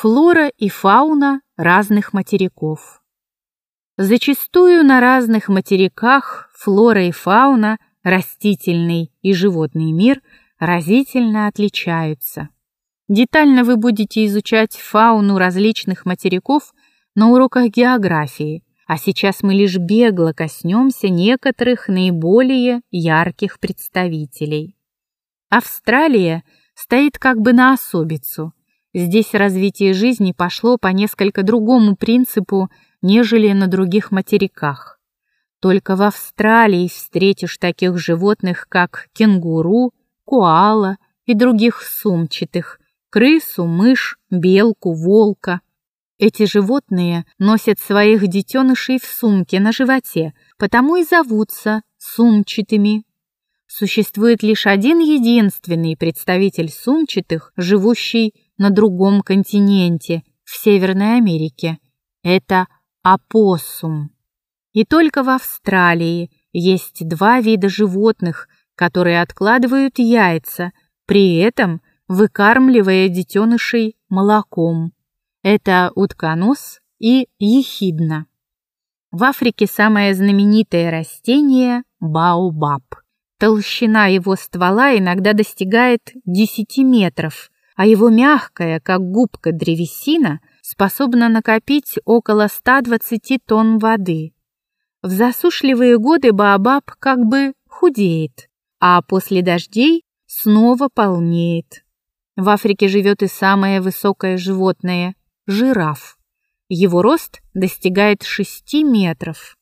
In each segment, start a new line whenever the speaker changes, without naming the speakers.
Флора и фауна разных материков. Зачастую на разных материках флора и фауна, растительный и животный мир разительно отличаются. Детально вы будете изучать фауну различных материков на уроках географии, а сейчас мы лишь бегло коснемся некоторых наиболее ярких представителей. Австралия стоит как бы на особицу. Здесь развитие жизни пошло по несколько другому принципу, нежели на других материках. Только в Австралии встретишь таких животных, как кенгуру, коала и других сумчатых, крысу, мышь, белку, волка. Эти животные носят своих детенышей в сумке на животе, потому и зовутся сумчатыми. Существует лишь один единственный представитель сумчатых, живущий на другом континенте, в Северной Америке. Это опоссум. И только в Австралии есть два вида животных, которые откладывают яйца, при этом выкармливая детенышей молоком. Это утконос и ехидна. В Африке самое знаменитое растение – баобаб. Толщина его ствола иногда достигает 10 метров, а его мягкая, как губка древесина, способна накопить около 120 тонн воды. В засушливые годы баобаб как бы худеет, а после дождей снова полнеет. В Африке живет и самое высокое животное – жираф. Его рост достигает 6 метров.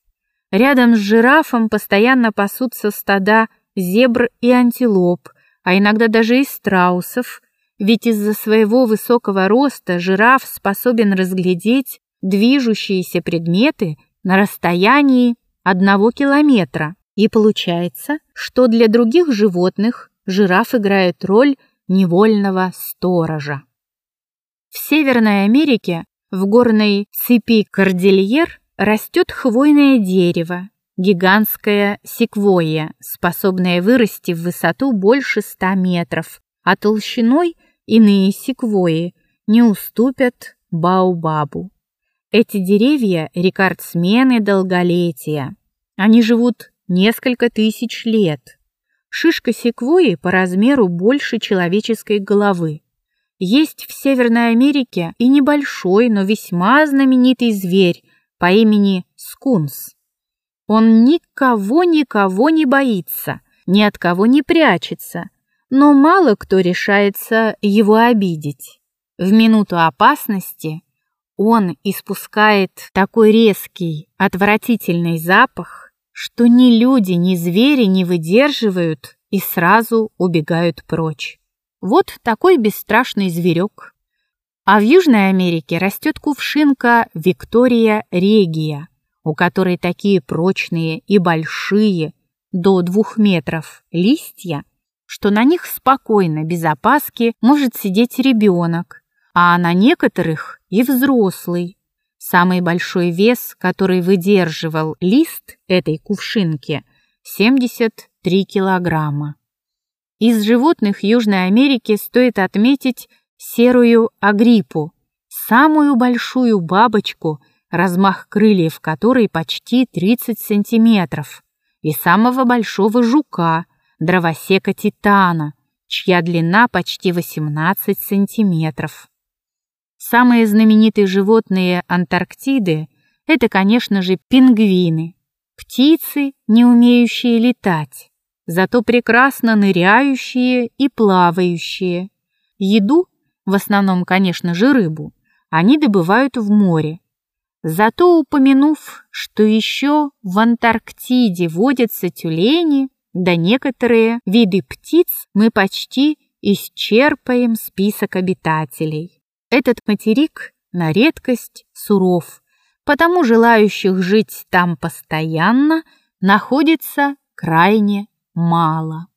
Рядом с жирафом постоянно пасутся стада зебр и антилоп, а иногда даже и страусов, ведь из-за своего высокого роста жираф способен разглядеть движущиеся предметы на расстоянии одного километра. И получается, что для других животных жираф играет роль невольного сторожа. В Северной Америке в горной цепи Кордильер растет хвойное дерево, гигантская секвойя, способная вырасти в высоту больше ста метров, а толщиной иные секвойи не уступят баобабу. Эти деревья – рекордсмены долголетия. Они живут несколько тысяч лет. Шишка секвойи по размеру больше человеческой головы. Есть в Северной Америке и небольшой, но весьма знаменитый зверь по имени скунс. Он никого-никого не боится, ни от кого не прячется, но мало кто решается его обидеть. В минуту опасности он испускает такой резкий, отвратительный запах, что ни люди, ни звери не выдерживают и сразу убегают прочь. Вот такой бесстрашный зверек. А в Южной Америке растет кувшинка Виктория регия, у которой такие прочные и большие, до двух метров, листья, что на них спокойно, без опаски, может сидеть ребенок, а на некоторых и взрослый. Самый большой вес, который выдерживал лист этой кувшинки, 73 килограмма. Из животных Южной Америки стоит отметить серую агриппу, самую большую бабочку, размах крыльев которой почти 30 сантиметров, и самого большого жука, дровосека титана, чья длина почти 18 сантиметров. Самые знаменитые животные Антарктиды – это, конечно же, пингвины, птицы, не умеющие летать, зато прекрасно ныряющие и плавающие. Еду, в основном, конечно же, рыбу, они добывают в море. Зато упомянув, что еще в Антарктиде водятся тюлени, да некоторые виды птиц, мы почти исчерпаем список обитателей. Этот материк на редкость суров, потому желающих жить там постоянно находится крайне мало.